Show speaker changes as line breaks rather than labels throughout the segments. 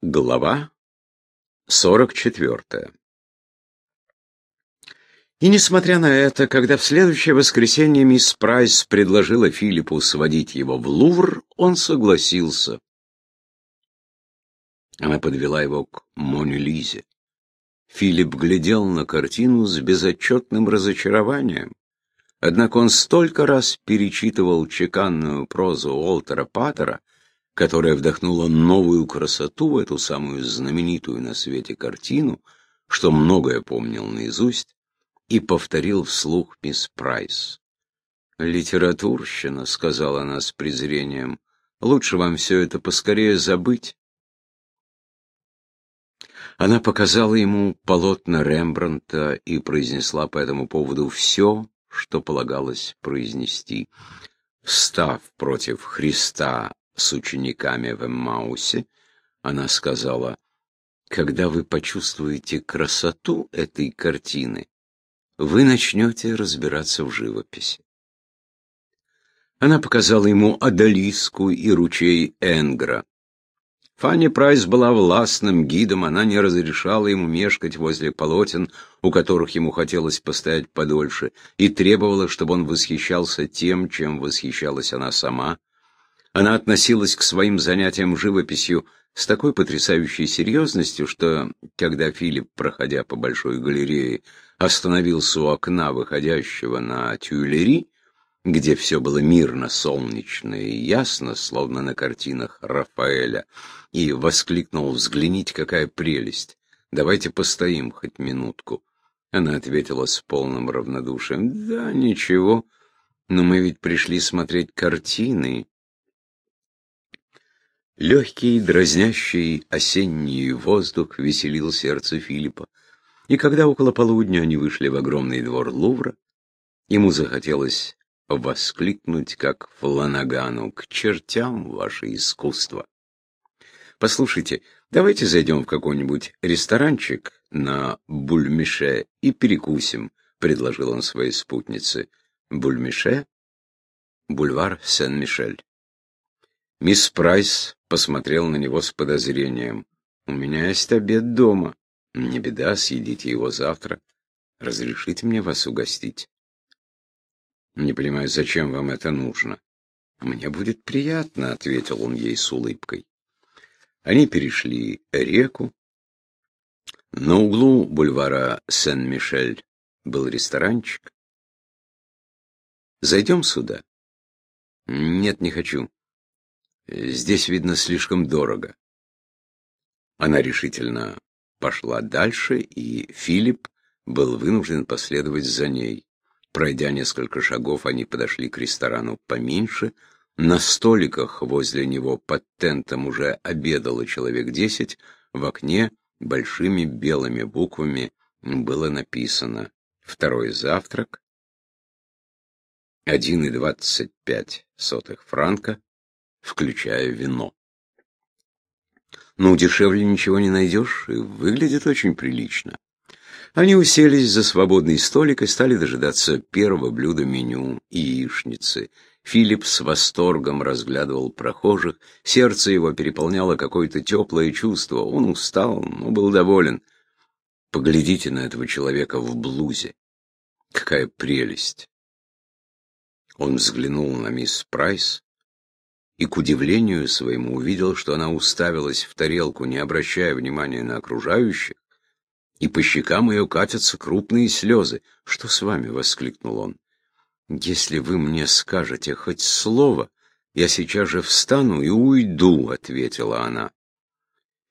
Глава 44 И несмотря на это, когда в следующее воскресенье мисс Прайс предложила Филиппу сводить его в Лувр, он согласился. Она подвела его к Моне Лизе. Филипп глядел на картину с безотчетным разочарованием. Однако он столько раз перечитывал чеканную прозу Уолтера Паттера, которая вдохнула новую красоту в эту самую знаменитую на свете картину, что многое помнил наизусть, и повторил вслух мисс Прайс. «Литературщина», — сказала она с презрением, — «лучше вам все это поскорее забыть». Она показала ему полотна Рембрандта и произнесла по этому поводу все, что полагалось произнести. Встав против Христа с учениками в Эммаусе, она сказала, «Когда вы почувствуете красоту этой картины, вы начнете разбираться в живописи». Она показала ему Адалиску и ручей Энгра. Фанни Прайс была властным гидом, она не разрешала ему мешкать возле полотен, у которых ему хотелось постоять подольше, и требовала, чтобы он восхищался тем, чем восхищалась она сама, она относилась к своим занятиям живописью с такой потрясающей серьезностью, что, когда Филипп, проходя по большой галерее, остановился у окна, выходящего на Тюильри, где все было мирно, солнечно и ясно, словно на картинах Рафаэля, и воскликнул «Взгляните, какая прелесть! Давайте постоим хоть минутку». Она ответила с полным равнодушием «Да, ничего, но мы ведь пришли смотреть картины». Легкий, дразнящий осенний воздух веселил сердце Филиппа. И когда около полудня они вышли в огромный двор Лувра, ему захотелось воскликнуть, как Фланагану, «К чертям ваше искусство!» «Послушайте, давайте зайдем в какой-нибудь ресторанчик на Бульмише и перекусим», — предложил он своей спутнице. «Бульмише? Бульвар Сен-Мишель». Мисс Прайс посмотрел на него с подозрением. «У меня есть обед дома. Не беда, съедите его завтра. Разрешите мне вас угостить?» «Не понимаю, зачем вам это нужно?» «Мне будет приятно», — ответил он ей с улыбкой. Они перешли реку. На углу бульвара Сен-Мишель был ресторанчик. «Зайдем сюда?» «Нет, не хочу. Здесь, видно, слишком дорого. Она решительно пошла дальше, и Филипп был вынужден последовать за ней. Пройдя несколько шагов, они подошли к ресторану поменьше. На столиках возле него под тентом уже обедало человек десять. В окне большими белыми буквами было написано «Второй завтрак», один и двадцать пять сотых франка, включая вино. Ну, дешевле ничего не найдешь, и выглядит очень прилично. Они уселись за свободный столик и стали дожидаться первого блюда меню – яичницы. Филипп с восторгом разглядывал прохожих, сердце его переполняло какое-то теплое чувство. Он устал, но был доволен. Поглядите на этого человека в блузе. Какая прелесть! Он взглянул на мисс Прайс, и, к удивлению своему, увидел, что она уставилась в тарелку, не обращая внимания на окружающих, и по щекам ее катятся крупные слезы. «Что с вами?» — воскликнул он. «Если вы мне скажете хоть слово, я сейчас же встану и уйду», — ответила она.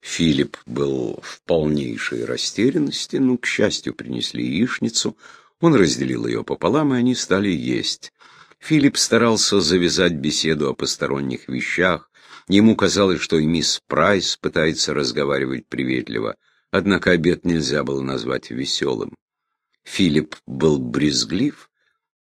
Филипп был в полнейшей растерянности, но, к счастью, принесли яичницу. Он разделил ее пополам, и они стали есть. Филипп старался завязать беседу о посторонних вещах. Ему казалось, что и мисс Прайс пытается разговаривать приветливо, однако обед нельзя было назвать веселым. Филипп был брезглив,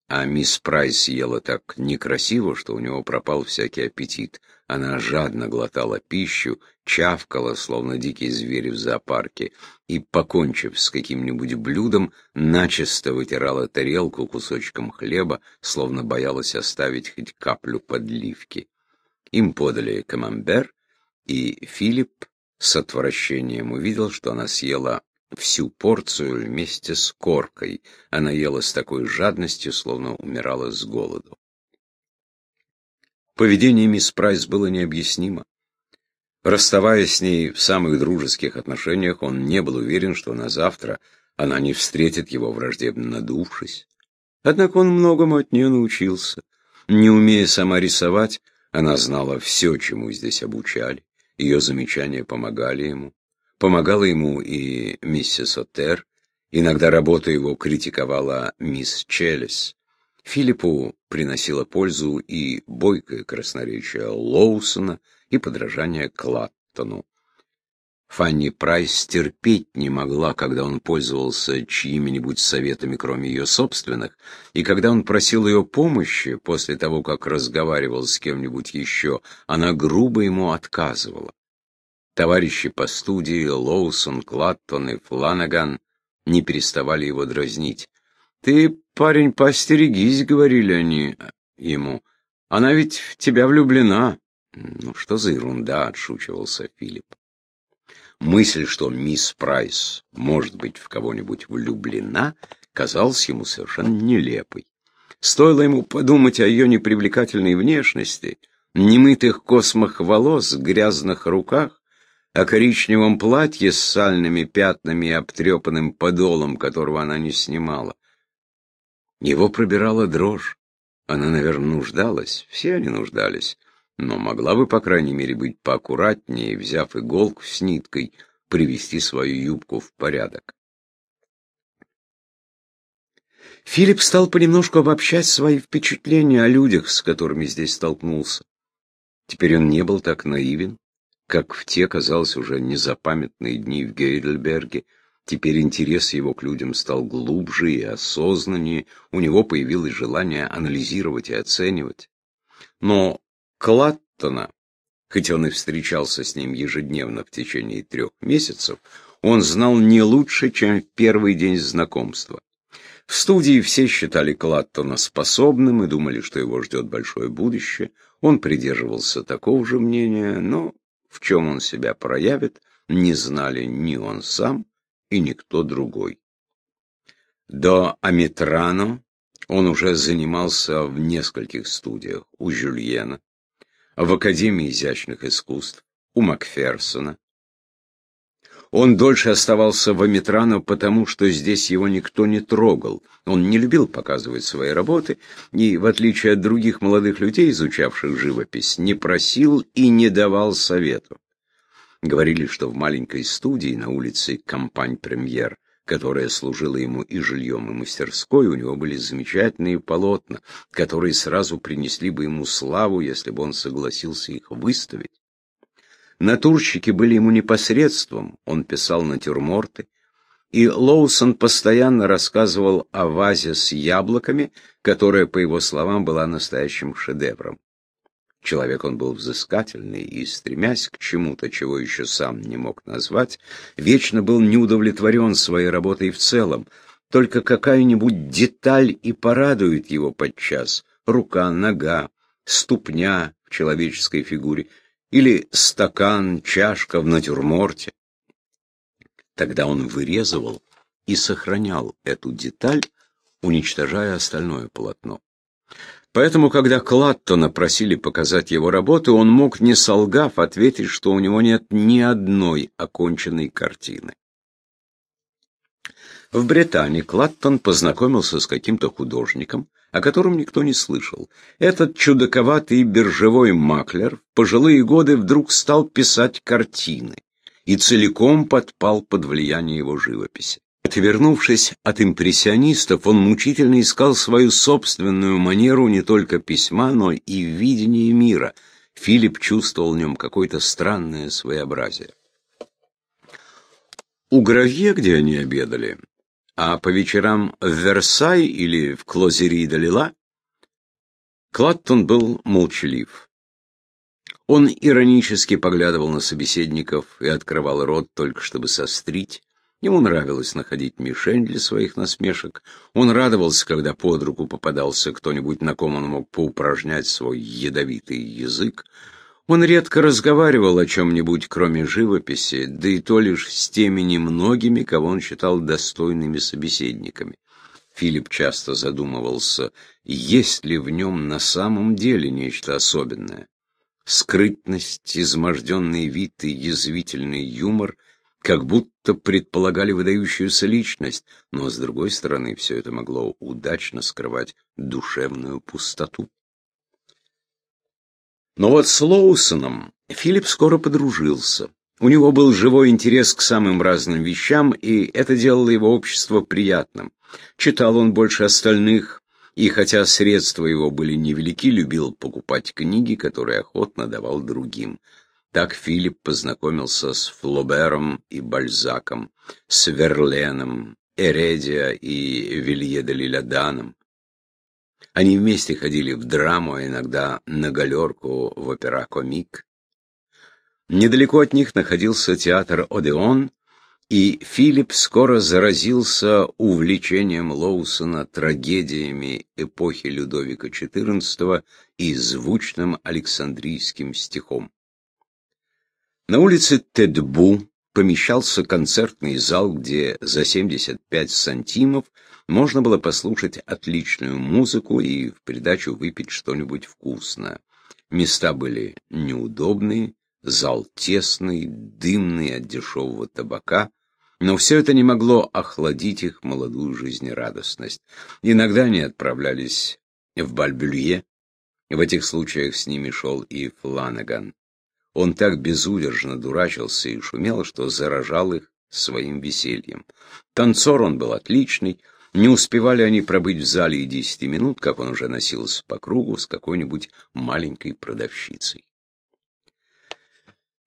а мисс Прайс ела так некрасиво, что у него пропал всякий аппетит. Она жадно глотала пищу, чавкала, словно дикий зверь в зоопарке, и, покончив с каким-нибудь блюдом, начисто вытирала тарелку кусочком хлеба, словно боялась оставить хоть каплю подливки. Им подали камамбер, и Филипп с отвращением увидел, что она съела всю порцию вместе с коркой. Она ела с такой жадностью, словно умирала с голоду. Поведение мисс Прайс было необъяснимо. Расставаясь с ней в самых дружеских отношениях, он не был уверен, что на завтра она не встретит его враждебно надувшись. Однако он многому от нее научился. Не умея сама рисовать, она знала все, чему здесь обучали. Ее замечания помогали ему. Помогала ему и миссис Оттер. Иногда работу его критиковала мисс Челлис. Филиппу приносила пользу и бойкое красноречие Лоусона, и подражание Клаттону. Фанни Прайс терпеть не могла, когда он пользовался чьими-нибудь советами, кроме ее собственных, и когда он просил ее помощи после того, как разговаривал с кем-нибудь еще, она грубо ему отказывала. Товарищи по студии Лоусон, Клаттон и Фланаган не переставали его дразнить. «Ты, парень, постерегись», — говорили они ему, — «она ведь в тебя влюблена». «Ну что за ерунда?» — отшучивался Филипп. Мысль, что мисс Прайс может быть в кого-нибудь влюблена, казалась ему совершенно нелепой. Стоило ему подумать о ее непривлекательной внешности, немытых космах волос, грязных руках, о коричневом платье с сальными пятнами и обтрепанным подолом, которого она не снимала. Его пробирала дрожь. Она, наверное, нуждалась. Все они нуждались но могла бы, по крайней мере, быть поаккуратнее, взяв иголку с ниткой, привести свою юбку в порядок. Филипп стал понемножку обобщать свои впечатления о людях, с которыми здесь столкнулся. Теперь он не был так наивен, как в те, казалось, уже незапамятные дни в Гейдельберге. Теперь интерес его к людям стал глубже и осознаннее, у него появилось желание анализировать и оценивать. Но Клаттона, хоть он и встречался с ним ежедневно в течение трех месяцев, он знал не лучше, чем в первый день знакомства. В студии все считали Клаттона способным и думали, что его ждет большое будущее. Он придерживался такого же мнения, но в чем он себя проявит, не знали ни он сам и никто другой. До Амитрано он уже занимался в нескольких студиях, у Жюльена, в Академии изящных искусств, у Макферсона. Он дольше оставался в Аметрано, потому что здесь его никто не трогал. Он не любил показывать свои работы и, в отличие от других молодых людей, изучавших живопись, не просил и не давал советов. Говорили, что в маленькой студии на улице Кампань-Премьер которая служила ему и жильем, и мастерской, у него были замечательные полотна, которые сразу принесли бы ему славу, если бы он согласился их выставить. Натурщики были ему непосредством, он писал натюрморты, и Лоусон постоянно рассказывал о вазе с яблоками, которая, по его словам, была настоящим шедевром. Человек он был взыскательный и, стремясь к чему-то, чего еще сам не мог назвать, вечно был неудовлетворен своей работой в целом. Только какая-нибудь деталь и порадует его подчас. Рука, нога, ступня в человеческой фигуре или стакан, чашка в натюрморте. Тогда он вырезывал и сохранял эту деталь, уничтожая остальное полотно. Поэтому, когда Клаттона просили показать его работу, он мог, не солгав, ответить, что у него нет ни одной оконченной картины. В Британии Клаттон познакомился с каким-то художником, о котором никто не слышал. Этот чудаковатый биржевой маклер в пожилые годы вдруг стал писать картины и целиком подпал под влияние его живописи. Отвернувшись от импрессионистов, он мучительно искал свою собственную манеру не только письма, но и видения мира. Филипп чувствовал в нем какое-то странное своеобразие. У Гравье, где они обедали, а по вечерам в Версай или в Клозери де Лила, Клаттон был молчалив. Он иронически поглядывал на собеседников и открывал рот только чтобы сострить. Ему нравилось находить мишень для своих насмешек. Он радовался, когда под руку попадался кто-нибудь, на ком он мог поупражнять свой ядовитый язык. Он редко разговаривал о чем-нибудь, кроме живописи, да и то лишь с теми немногими, кого он считал достойными собеседниками. Филипп часто задумывался, есть ли в нем на самом деле нечто особенное. Скрытность, изможденный вид и язвительный юмор как будто предполагали выдающуюся личность, но, с другой стороны, все это могло удачно скрывать душевную пустоту. Но вот с Лоусоном Филипп скоро подружился. У него был живой интерес к самым разным вещам, и это делало его общество приятным. Читал он больше остальных, и хотя средства его были невелики, любил покупать книги, которые охотно давал другим. Так Филипп познакомился с Флобером и Бальзаком, с Верленом, Эредия и Вилье де. Они вместе ходили в драму, а иногда на галерку в опера-комик. Недалеко от них находился театр «Одеон», и Филипп скоро заразился увлечением Лоусона трагедиями эпохи Людовика XIV и звучным александрийским стихом. На улице Тедбу помещался концертный зал, где за 75 сантимов можно было послушать отличную музыку и в придачу выпить что-нибудь вкусное. Места были неудобные, зал тесный, дымный от дешевого табака, но все это не могло охладить их молодую жизнерадостность. Иногда они отправлялись в Бальбюлье, в этих случаях с ними шел и Фланаган. Он так безудержно дурачился и шумел, что заражал их своим весельем. Танцор он был отличный, не успевали они пробыть в зале и десяти минут, как он уже носился по кругу с какой-нибудь маленькой продавщицей.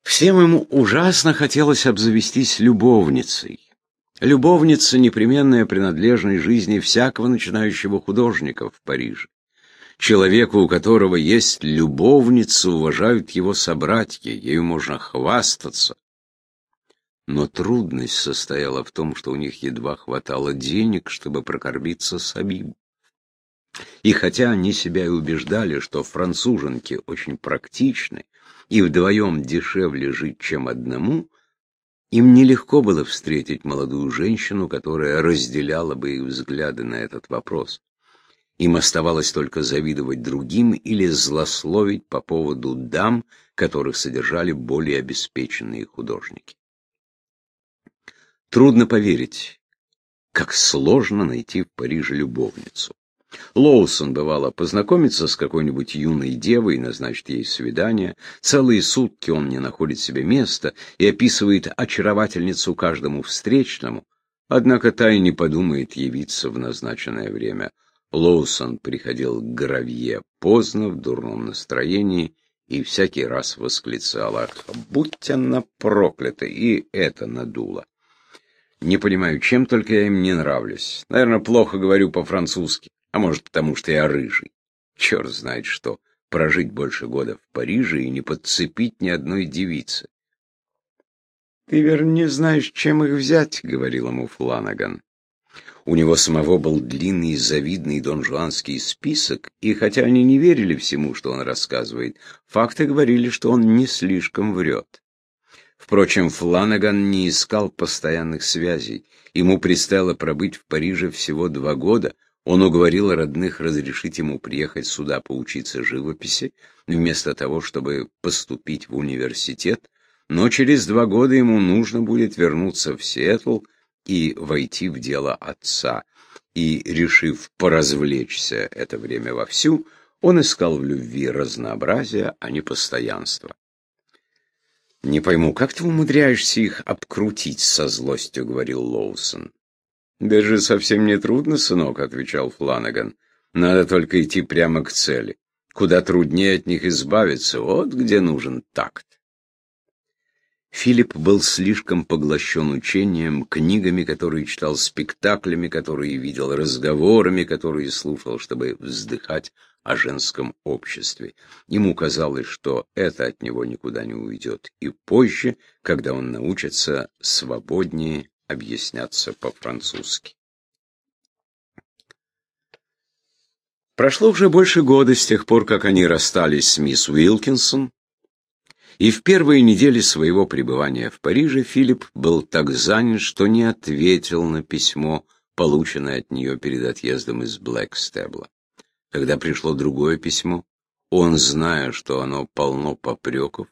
Всем ему ужасно хотелось обзавестись любовницей. Любовница — непременная принадлежность жизни всякого начинающего художника в Париже. Человеку, у которого есть любовница, уважают его собратья, ею можно хвастаться. Но трудность состояла в том, что у них едва хватало денег, чтобы прокормиться самим. И хотя они себя и убеждали, что француженки очень практичны, и вдвоем дешевле жить, чем одному, им нелегко было встретить молодую женщину, которая разделяла бы их взгляды на этот вопрос. Им оставалось только завидовать другим или злословить по поводу дам, которых содержали более обеспеченные художники. Трудно поверить, как сложно найти в Париже любовницу. Лоусон, бывало, познакомится с какой-нибудь юной девой и назначит ей свидание. Целые сутки он не находит себе места и описывает очаровательницу каждому встречному, однако та и не подумает явиться в назначенное время. Лоусон приходил к Гравье поздно, в дурном настроении, и всякий раз восклицал, «Ах, будь она проклята!» и это надуло. Не понимаю, чем только я им не нравлюсь. Наверное, плохо говорю по-французски, а может, потому что я рыжий. Черт знает что, прожить больше года в Париже и не подцепить ни одной девицы. «Ты, верно, не знаешь, чем их взять», — говорил ему Фланаган. У него самого был длинный завидный донжуанский список, и хотя они не верили всему, что он рассказывает, факты говорили, что он не слишком врет. Впрочем, Фланаган не искал постоянных связей. Ему предстояло пробыть в Париже всего два года. Он уговорил родных разрешить ему приехать сюда поучиться живописи, вместо того, чтобы поступить в университет, но через два года ему нужно будет вернуться в Сиэтл, и войти в дело отца. И, решив поразвлечься это время вовсю, он искал в любви разнообразия, а не постоянства. «Не пойму, как ты умудряешься их обкрутить со злостью?» — говорил Лоусон. «Даже совсем не трудно, сынок», — отвечал Фланаган. «Надо только идти прямо к цели. Куда труднее от них избавиться, вот где нужен такт». Филипп был слишком поглощен учением, книгами, которые читал, спектаклями, которые видел, разговорами, которые слушал, чтобы вздыхать о женском обществе. Ему казалось, что это от него никуда не уйдет, и позже, когда он научится свободнее объясняться по-французски. Прошло уже больше года с тех пор, как они расстались с мисс Уилкинсон, И в первые недели своего пребывания в Париже Филипп был так занят, что не ответил на письмо, полученное от нее перед отъездом из Блэкстебла. Когда пришло другое письмо, он, зная, что оно полно попреков,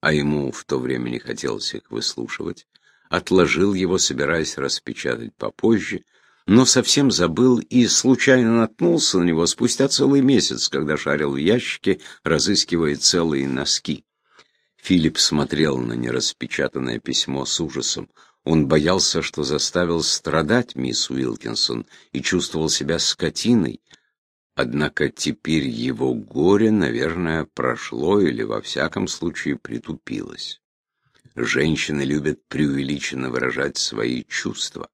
а ему в то время не хотелось их выслушивать, отложил его, собираясь распечатать попозже, но совсем забыл и случайно наткнулся на него спустя целый месяц, когда шарил в ящике, разыскивая целые носки. Филипп смотрел на нераспечатанное письмо с ужасом. Он боялся, что заставил страдать мисс Уилкинсон и чувствовал себя скотиной. Однако теперь его горе, наверное, прошло или, во всяком случае, притупилось. Женщины любят преувеличенно выражать свои чувства.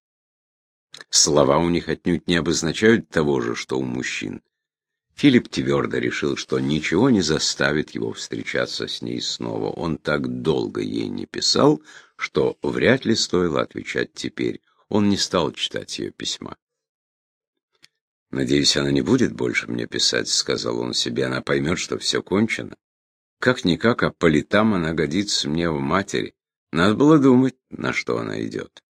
Слова у них отнюдь не обозначают того же, что у мужчин. Филипп твердо решил, что ничего не заставит его встречаться с ней снова. Он так долго ей не писал, что вряд ли стоило отвечать теперь. Он не стал читать ее письма. «Надеюсь, она не будет больше мне писать», — сказал он себе. «Она поймет, что все кончено. Как-никак, а по летам она годится мне в матери. Надо было думать, на что она идет».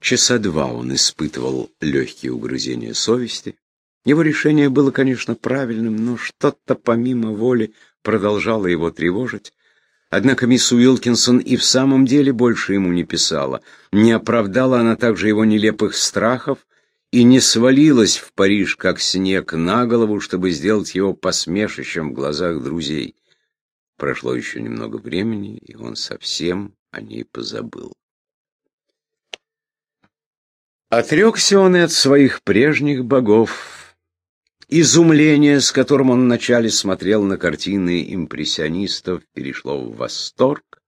Часа два он испытывал легкие угрызения совести. Его решение было, конечно, правильным, но что-то помимо воли продолжало его тревожить. Однако мисс Уилкинсон и в самом деле больше ему не писала. Не оправдала она также его нелепых страхов и не свалилась в Париж, как снег, на голову, чтобы сделать его посмешищем в глазах друзей. Прошло еще немного времени, и он совсем о ней позабыл. Отрекся он и от своих прежних богов. Изумление, с которым он вначале смотрел на картины импрессионистов, перешло в восторг,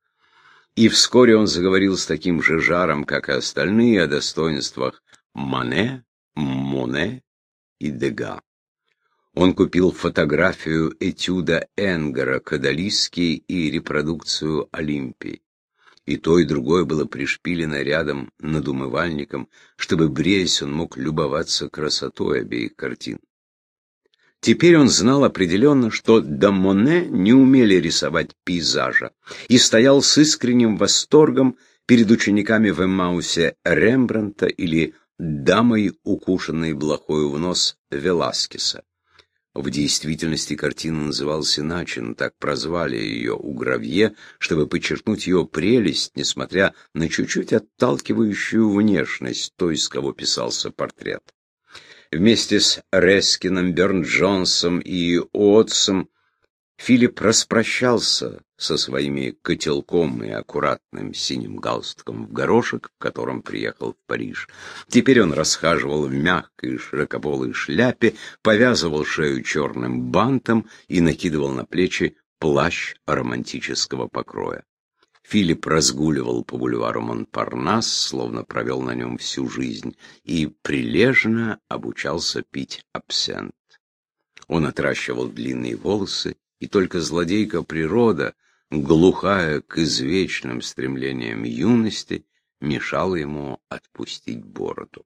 и вскоре он заговорил с таким же жаром, как и остальные, о достоинствах Мане, Моне и Дега. Он купил фотографию этюда Энгера Кадалиски и репродукцию Олимпии и то, и другое было пришпилено рядом над умывальником, чтобы, бреясь, он мог любоваться красотой обеих картин. Теперь он знал определенно, что Дамоне не умели рисовать пейзажа, и стоял с искренним восторгом перед учениками в Эммаусе Рембранта или дамой, укушенной блохою в нос Веласкеса. В действительности картина называлась иначе, но так прозвали ее у Гравье, чтобы подчеркнуть ее прелесть, несмотря на чуть-чуть отталкивающую внешность той, с кого писался портрет. Вместе с Рескином, Берн-Джонсом и Уотсом Филипп распрощался со своими котелком и аккуратным синим галстуком в горошек, в котором приехал в Париж. Теперь он расхаживал в мягкой широкополой шляпе, повязывал шею черным бантом и накидывал на плечи плащ романтического покроя. Филипп разгуливал по бульвару Монпарнас, словно провел на нем всю жизнь, и прилежно обучался пить абсент. Он отращивал длинные волосы, и только злодейка природа, глухая к извечным стремлениям юности, мешала ему отпустить бороду.